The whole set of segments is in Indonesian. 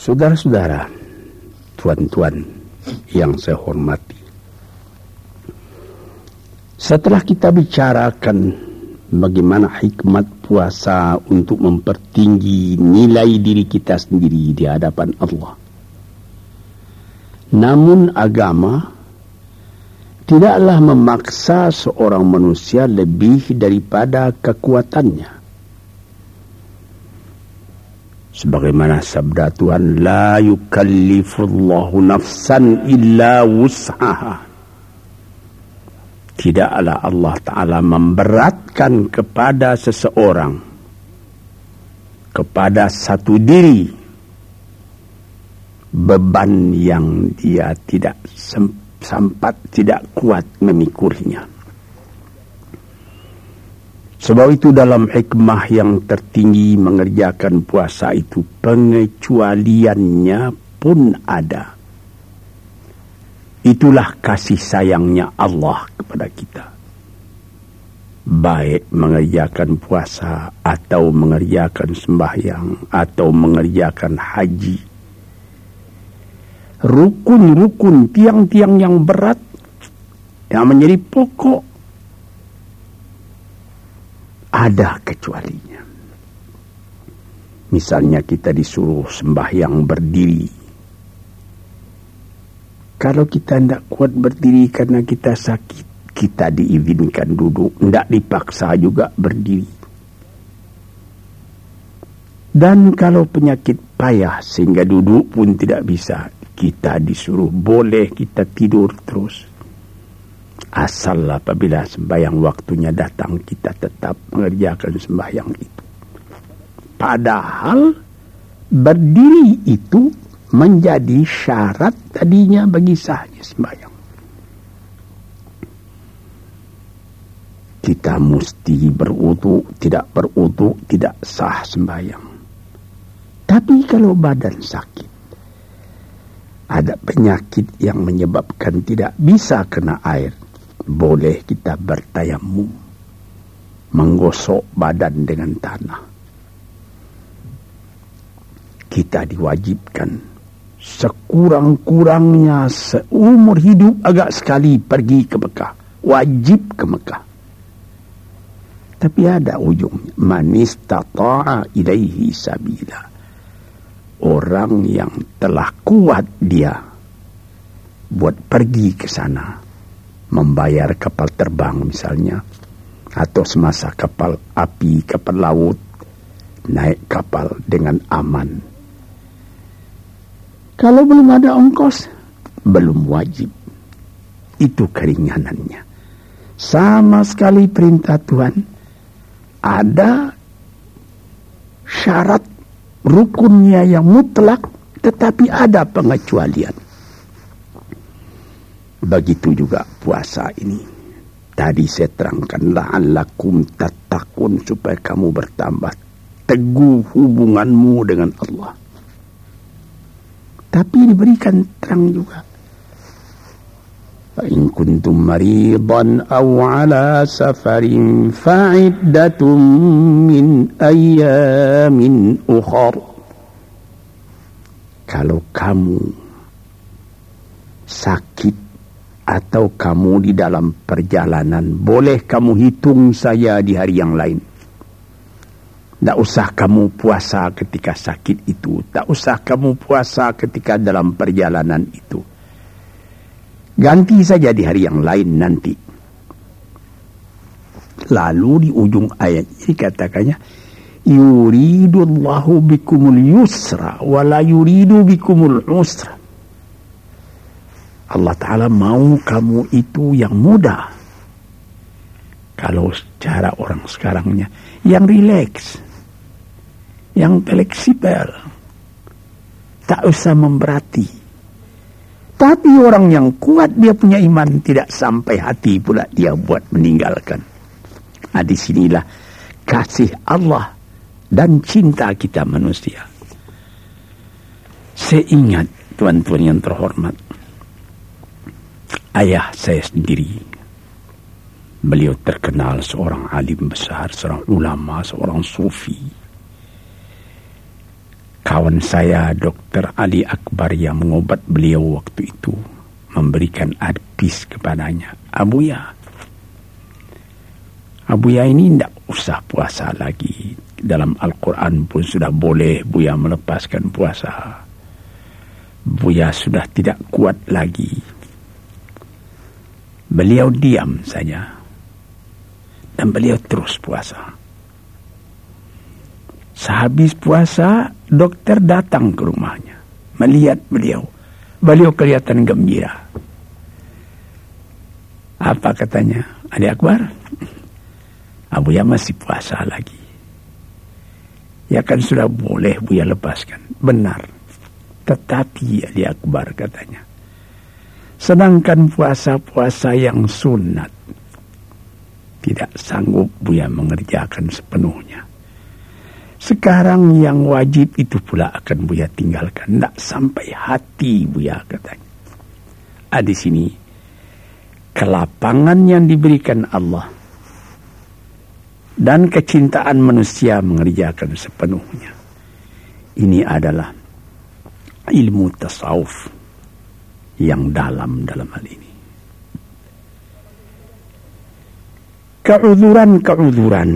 Saudara-saudara, tuan-tuan yang saya hormati. Setelah kita bicarakan bagaimana hikmat puasa untuk mempertinggi nilai diri kita sendiri di hadapan Allah. Namun agama tidaklah memaksa seorang manusia lebih daripada kekuatannya. Sebagaimana sabda Tuhan, La yukallifullahu nafsan illa wus'aha. Tidaklah Allah Ta'ala memberatkan kepada seseorang, kepada satu diri, beban yang dia tidak sempat, tidak kuat memikirnya. Sebab itu dalam hikmah yang tertinggi mengerjakan puasa itu pengecualiannya pun ada. Itulah kasih sayangnya Allah kepada kita. Baik mengerjakan puasa atau mengerjakan sembahyang atau mengerjakan haji. Rukun-rukun tiang-tiang yang berat yang menjadi pokok ada kecualinya. Misalnya kita disuruh sembahyang berdiri. Kalau kita tidak kuat berdiri karena kita sakit, kita diizinkan duduk. Tidak dipaksa juga berdiri. Dan kalau penyakit payah sehingga duduk pun tidak bisa, kita disuruh boleh kita tidur terus. Asal apabila sembahyang waktunya datang kita tetap mengerjakan sembahyang itu. Padahal berdiri itu menjadi syarat tadinya bagi sahnya sembahyang. Kita mesti berutu, tidak berutu, tidak sah sembahyang. Tapi kalau badan sakit, ada penyakit yang menyebabkan tidak bisa kena air, boleh kita bertayamum menggosok badan dengan tanah. Kita diwajibkan sekurang-kurangnya seumur hidup agak sekali pergi ke Mekah. Wajib ke Mekah. Tapi ada ujungnya. Manistata'a ilaihi sabila. Orang yang telah kuat dia buat pergi ke sana membayar kapal terbang misalnya atau semasa kapal api, kapal laut naik kapal dengan aman. Kalau belum ada ongkos, belum wajib. Itu keringanannya. Sama sekali perintah Tuhan ada syarat rukunnya yang mutlak tetapi ada pengecualian. Begitu juga puasa ini. Tadi saya terangkan la'allakum tatakun supaya kamu bertambah teguh hubunganmu dengan Allah. Tapi diberikan terang juga. فإن كنتم مريضا أو على سفر فعدة من أيام أخر Kalau kamu sakit atau kamu di dalam perjalanan, boleh kamu hitung saya di hari yang lain. Tak usah kamu puasa ketika sakit itu. Tak usah kamu puasa ketika dalam perjalanan itu. Ganti saja di hari yang lain nanti. Lalu di ujung ayat ini katakannya, Yuridullahu bikumul yusra, wala yuridu bikumul usra. Allah Ta'ala mau kamu itu yang mudah. Kalau secara orang sekarangnya, yang rileks, yang fleksibel, tak usah memberati. Tapi orang yang kuat dia punya iman tidak sampai hati pula dia buat meninggalkan. Nah di sinilah kasih Allah dan cinta kita manusia. Seingat tuan-tuan yang terhormat ayah saya sendiri. Beliau terkenal seorang alim besar, seorang ulama, seorang sufi. kawan saya Dr. Ali Akbar yang mengobat beliau waktu itu memberikan advice kepadanya Abuya Abuya ini tidak usah puasa lagi dalam Al-Quran pun sudah boleh Buya melepaskan puasa Buya sudah tidak kuat lagi beliau diam saja dan beliau terus puasa sehabis puasa dokter datang ke rumahnya melihat beliau. Beliau kelihatan gembira. Apa katanya? Ali Akbar, Abu ya masih puasa lagi. Ya kan sudah boleh Buya lepaskan. Benar. Tetapi Ali Akbar katanya. Sedangkan puasa-puasa yang sunat. Tidak sanggup Buya mengerjakan sepenuhnya. Sekarang yang wajib itu pula akan Buya tinggalkan. Tidak sampai hati Buya katanya. Ah, di sini kelapangan yang diberikan Allah dan kecintaan manusia mengerjakan sepenuhnya. Ini adalah ilmu tasawuf yang dalam dalam hal ini. Keuzuran-keuzuran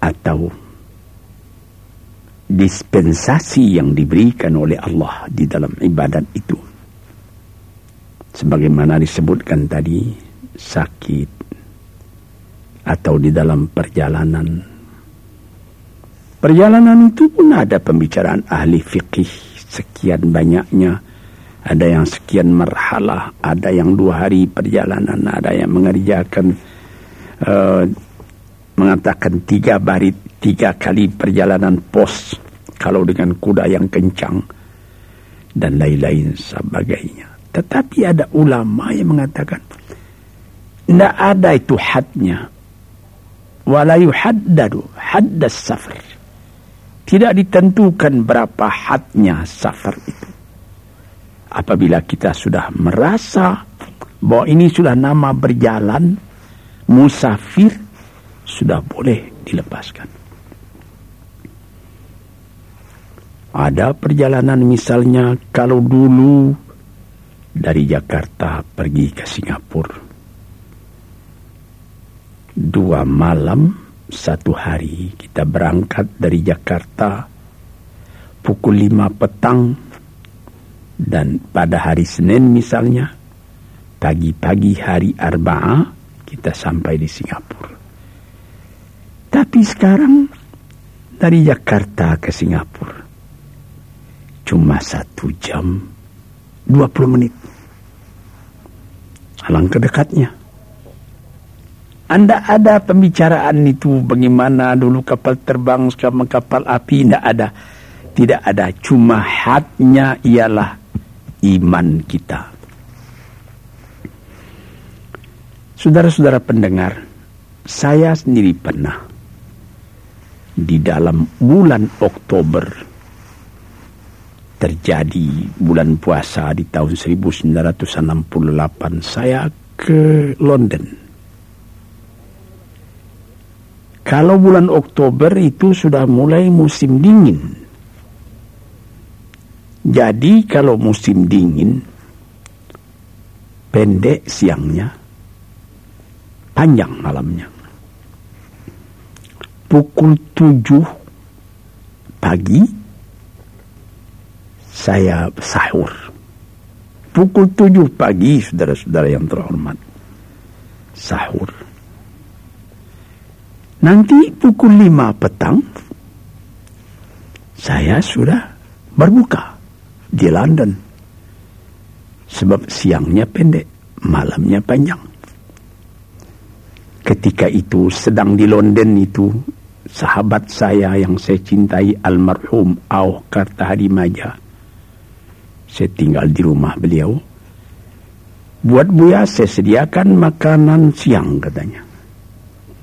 atau dispensasi yang diberikan oleh Allah di dalam ibadat itu. Sebagaimana disebutkan tadi, sakit atau di dalam perjalanan. Perjalanan itu pun ada pembicaraan ahli fikih sekian banyaknya. Ada yang sekian marhalah, ada yang dua hari perjalanan, ada yang mengerjakan uh, mengatakan tiga barit tiga kali perjalanan pos kalau dengan kuda yang kencang dan lain-lain sebagainya. Tetapi ada ulama yang mengatakan tidak ada itu hadnya. Wala yuhaddadu haddas safar. Tidak ditentukan berapa hadnya safar itu. Apabila kita sudah merasa bahwa ini sudah nama berjalan, musafir, sudah boleh dilepaskan. Ada perjalanan misalnya kalau dulu dari Jakarta pergi ke Singapura. Dua malam, satu hari kita berangkat dari Jakarta pukul lima petang dan pada hari Senin misalnya pagi-pagi hari Arba'ah kita sampai di Singapura. Tapi sekarang dari Jakarta ke Singapura cuma satu jam 20 menit. Alangkah dekatnya. Anda ada pembicaraan itu bagaimana dulu kapal terbang sekarang kapal api tidak ada. Tidak ada. Cuma hatnya ialah iman kita. Saudara-saudara pendengar, saya sendiri pernah di dalam bulan Oktober terjadi bulan puasa di tahun 1968 saya ke London. Kalau bulan Oktober itu sudah mulai musim dingin. Jadi kalau musim dingin pendek siangnya, panjang malamnya. Pukul tujuh pagi saya sahur. Pukul tujuh pagi, saudara-saudara yang terhormat. Sahur. Nanti pukul lima petang, saya sudah berbuka di London. Sebab siangnya pendek, malamnya panjang. Ketika itu sedang di London itu, sahabat saya yang saya cintai almarhum Auh Kartahari Majah saya tinggal di rumah beliau. Buat Buya saya sediakan makanan siang katanya.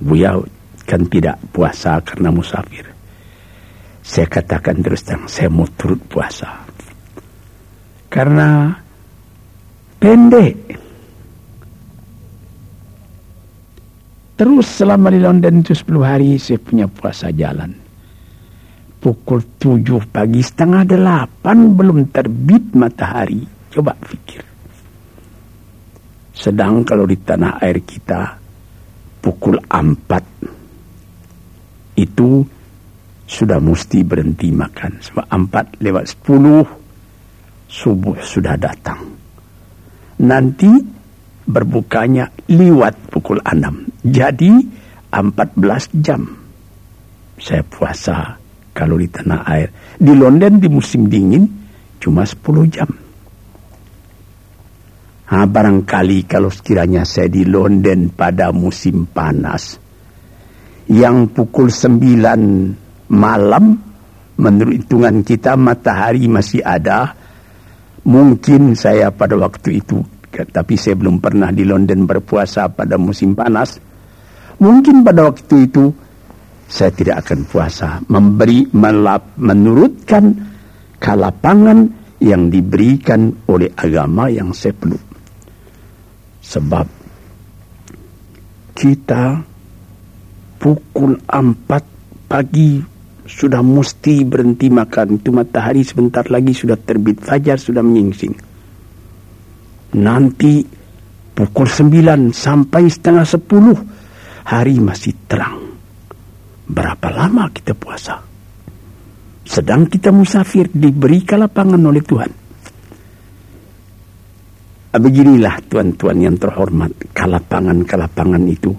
Buya kan tidak puasa karena musafir. Saya katakan terus terang, saya mau turut puasa. Karena pendek. Terus selama di London itu 10 hari saya punya puasa jalan. pukul tujuh pagi setengah delapan belum terbit matahari. Coba pikir. Sedang kalau di tanah air kita pukul empat itu sudah mesti berhenti makan. Sebab empat lewat sepuluh subuh sudah datang. Nanti berbukanya liwat pukul enam. Jadi empat belas jam saya puasa kalau di tanah air. Di London di musim dingin cuma sepuluh jam. Ha, barangkali kalau sekiranya saya di London pada musim panas, yang pukul sembilan malam, menurut hitungan kita matahari masih ada, mungkin saya pada waktu itu, tapi saya belum pernah di London berpuasa pada musim panas, mungkin pada waktu itu saya tidak akan puasa, memberi melap, menurutkan kalapangan yang diberikan oleh agama yang saya peluk. Sebab kita pukul 4 pagi sudah mesti berhenti makan. Itu matahari sebentar lagi sudah terbit. Fajar sudah menyingsing. Nanti pukul 9 sampai setengah 10 hari masih terang. Berapa lama kita puasa? Sedang kita musafir diberi kelapangan oleh Tuhan. Beginilah tuan-tuan yang terhormat, kalapangan-kalapangan itu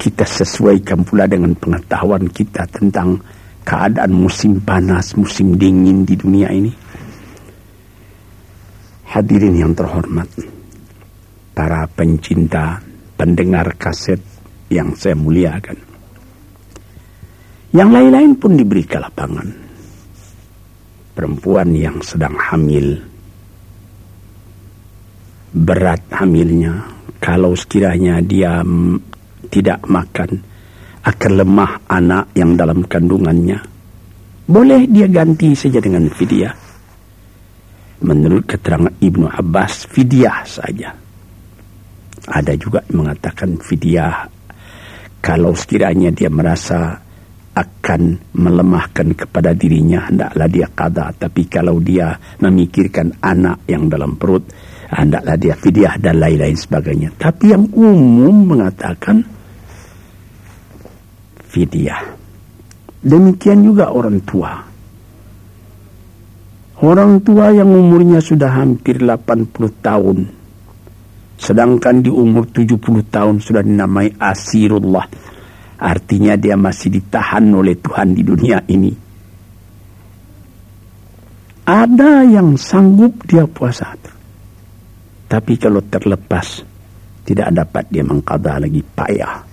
kita sesuaikan pula dengan pengetahuan kita tentang keadaan musim panas, musim dingin di dunia ini. Hadirin yang terhormat, para pencinta, pendengar kaset yang saya muliakan. Yang lain-lain pun diberi kelapangan. Perempuan yang sedang hamil, berat hamilnya kalau sekiranya dia tidak makan akan lemah anak yang dalam kandungannya. Boleh dia ganti saja dengan fidyah. Menurut keterangan Ibnu Abbas fidyah saja. Ada juga yang mengatakan fidyah kalau sekiranya dia merasa akan melemahkan kepada dirinya hendaklah dia qada. Tapi kalau dia memikirkan anak yang dalam perut hendaklah dia fidyah dan lain-lain sebagainya. Tapi yang umum mengatakan fidyah. Demikian juga orang tua. Orang tua yang umurnya sudah hampir 80 tahun. Sedangkan di umur 70 tahun sudah dinamai asirullah. Artinya dia masih ditahan oleh Tuhan di dunia ini. Ada yang sanggup dia puasa tapi kalau terlepas, tidak dapat dia mengkada lagi payah.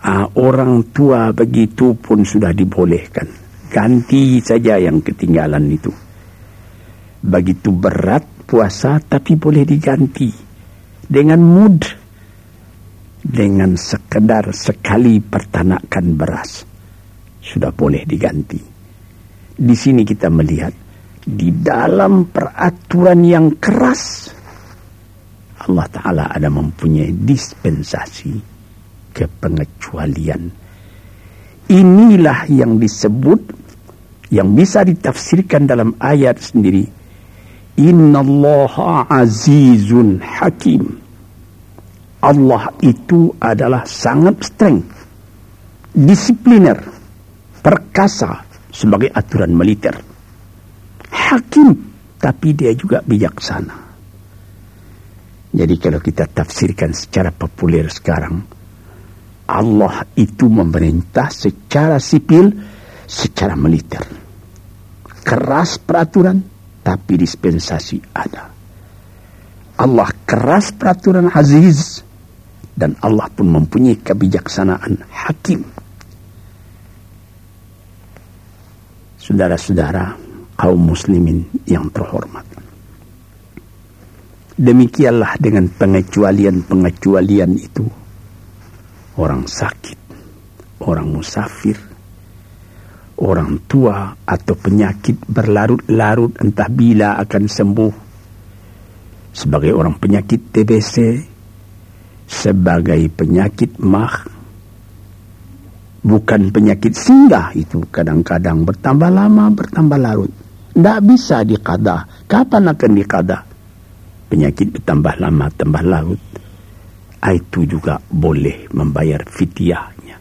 Ah, orang tua begitu pun sudah dibolehkan. Ganti saja yang ketinggalan itu. Begitu berat puasa tapi boleh diganti. Dengan mood. Dengan sekedar sekali pertanakan beras. Sudah boleh diganti. Di sini kita melihat di dalam peraturan yang keras Allah Ta'ala ada mempunyai dispensasi kepengecualian inilah yang disebut yang bisa ditafsirkan dalam ayat sendiri. Innallaha azizun hakim. Allah itu adalah sangat strength disipliner perkasa sebagai aturan militer. Hakim tapi dia juga bijaksana. Jadi kalau kita tafsirkan secara populer sekarang, Allah itu memerintah secara sipil, secara militer. Keras peraturan, tapi dispensasi ada. Allah keras peraturan aziz, dan Allah pun mempunyai kebijaksanaan hakim. Saudara-saudara, kaum muslimin yang terhormat. Demikianlah dengan pengecualian-pengecualian itu. Orang sakit, orang musafir, orang tua atau penyakit berlarut-larut entah bila akan sembuh. Sebagai orang penyakit TBC, sebagai penyakit mah, Bukan penyakit singgah itu kadang-kadang bertambah lama, bertambah larut. Tidak bisa dikada. Kapan akan dikada? Penyakit bertambah lama, tambah larut. Itu juga boleh membayar fitiahnya.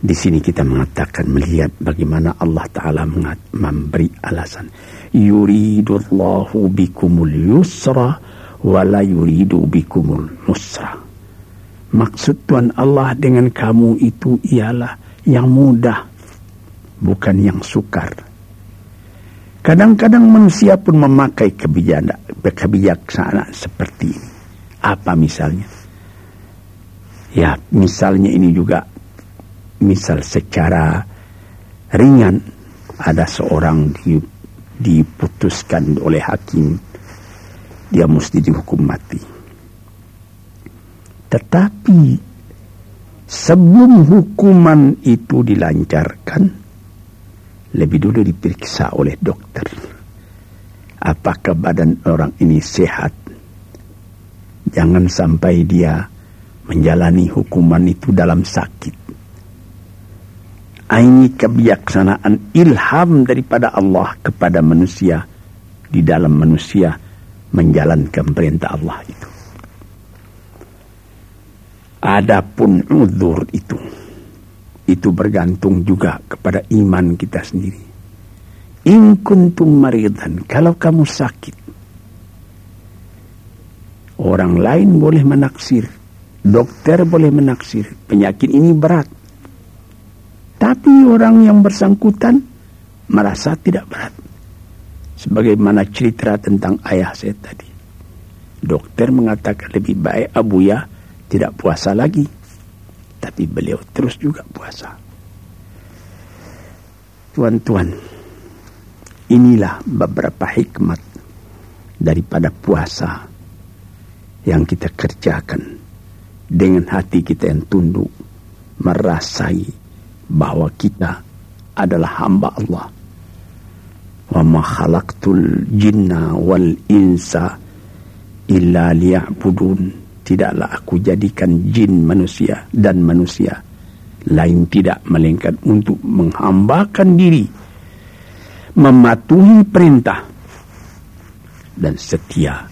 Di sini kita mengatakan melihat bagaimana Allah Ta'ala memberi alasan. Yuridullahu bikumul yusra wa la yuridu bikumul nusra Maksud Tuhan Allah dengan kamu itu ialah yang mudah, bukan yang sukar. Kadang-kadang manusia pun memakai kebijaksanaan seperti ini. Apa misalnya? Ya, misalnya ini juga misal secara ringan ada seorang diputuskan oleh hakim dia mesti dihukum mati tetapi sebelum hukuman itu dilancarkan, lebih dulu diperiksa oleh dokter. Apakah badan orang ini sehat? Jangan sampai dia menjalani hukuman itu dalam sakit. Ini kebijaksanaan ilham daripada Allah kepada manusia di dalam manusia menjalankan perintah Allah itu. Adapun uzur itu itu bergantung juga kepada iman kita sendiri. In kuntum maridan, kalau kamu sakit. Orang lain boleh menaksir, dokter boleh menaksir, penyakit ini berat. Tapi orang yang bersangkutan merasa tidak berat. Sebagaimana cerita tentang ayah saya tadi. Dokter mengatakan lebih baik Abu ya tidak puasa lagi. Tapi beliau terus juga puasa. Tuan-tuan, inilah beberapa hikmat daripada puasa yang kita kerjakan dengan hati kita yang tunduk merasai bahwa kita adalah hamba Allah. Wa ma khalaqtul jinna wal insa illa liya'budun tidaklah aku jadikan jin manusia dan manusia lain tidak melainkan untuk menghambakan diri mematuhi perintah dan setia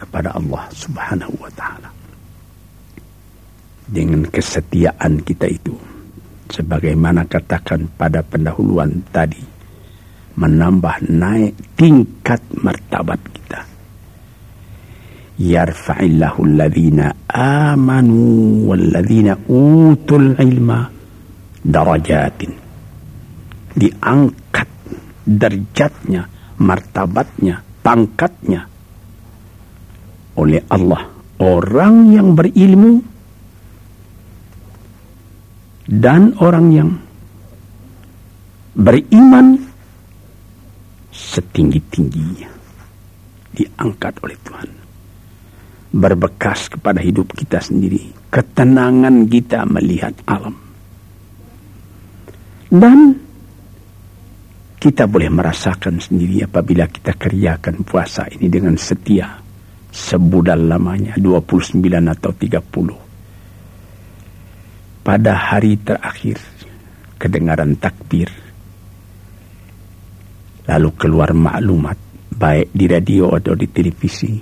kepada Allah Subhanahu wa taala. Dengan kesetiaan kita itu sebagaimana katakan pada pendahuluan tadi menambah naik tingkat martabat kita. Yarfa'illahu alladhina amanu walladhina utul ilma darajatin. Diangkat derajatnya martabatnya pangkatnya oleh Allah orang yang berilmu dan orang yang beriman setinggi-tingginya diangkat oleh Tuhan berbekas kepada hidup kita sendiri. Ketenangan kita melihat alam. Dan kita boleh merasakan sendiri apabila kita kerjakan puasa ini dengan setia. Sebudal lamanya 29 atau 30. Pada hari terakhir kedengaran takbir. Lalu keluar maklumat baik di radio atau di televisi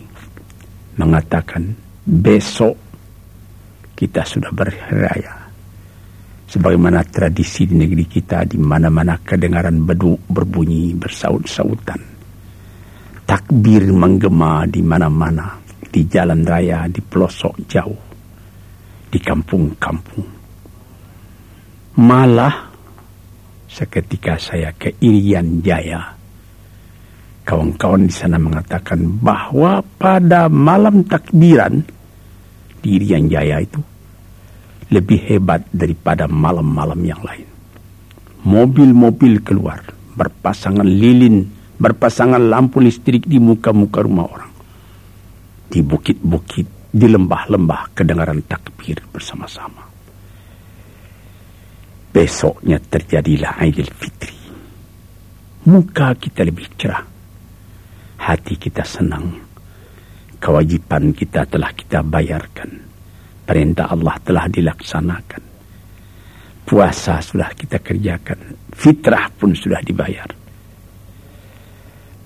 mengatakan besok kita sudah berraya. Sebagaimana tradisi di negeri kita di mana-mana kedengaran bedu berbunyi bersaut-sautan. Takbir menggema di mana-mana, di jalan raya, di pelosok jauh, di kampung-kampung. Malah seketika saya ke Irian Jaya, kawan-kawan di sana mengatakan bahwa pada malam takbiran di Irian Jaya itu lebih hebat daripada malam-malam yang lain. Mobil-mobil keluar, berpasangan lilin, berpasangan lampu listrik di muka-muka rumah orang. Di bukit-bukit, di lembah-lembah kedengaran takbir bersama-sama. Besoknya terjadilah Aidil Fitri. Muka kita lebih cerah hati kita senang. Kewajiban kita telah kita bayarkan. Perintah Allah telah dilaksanakan. Puasa sudah kita kerjakan. Fitrah pun sudah dibayar.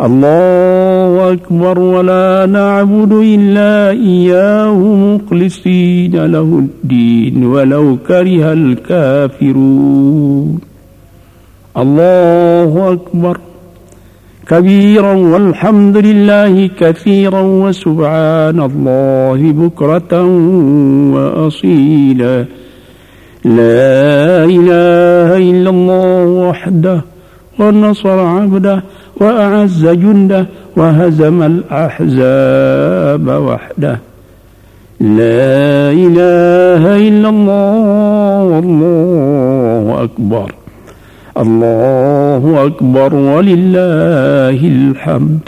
الله أكبر ولا نعبد إلا إياه مخلصين له الدين ولو كره الكافرون. الله أكبر. كبيرا والحمد لله كثيرا وسبحان الله بكرة وأصيلا. لا إله إلا الله وحده ونصر عبده وأعز جنده وهزم الأحزاب وحده لا إله إلا الله والله أكبر الله أكبر ولله الحمد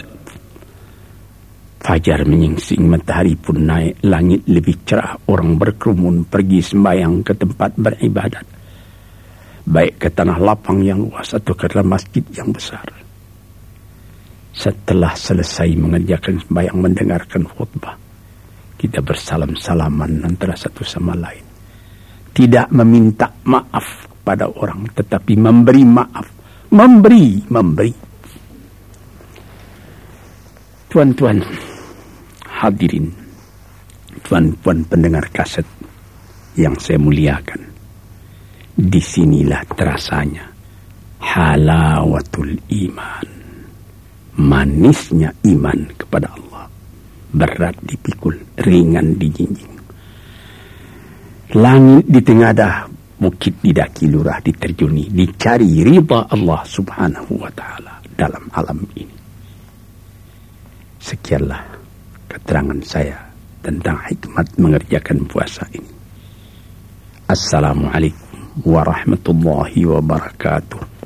Fajar menyingsing, matahari pun naik, langit lebih cerah, orang berkerumun pergi sembahyang ke tempat beribadat. Baik ke tanah lapang yang luas atau ke dalam masjid yang besar. Setelah selesai mengerjakan sembahyang mendengarkan khutbah, kita bersalam-salaman antara satu sama lain. Tidak meminta maaf kepada orang, tetapi memberi maaf. Memberi, memberi. Tuan-tuan, hadirin, tuan-tuan pendengar kaset yang saya muliakan. Di sinilah terasanya halawatul iman. Manisnya iman kepada Allah. Berat dipikul, ringan dijinjing. Langit di tengah dah, bukit didaki lurah diterjuni, dicari riba Allah subhanahu wa ta'ala dalam alam ini. Sekianlah keterangan saya tentang hikmat mengerjakan puasa ini. Assalamualaikum warahmatullahi wabarakatuh.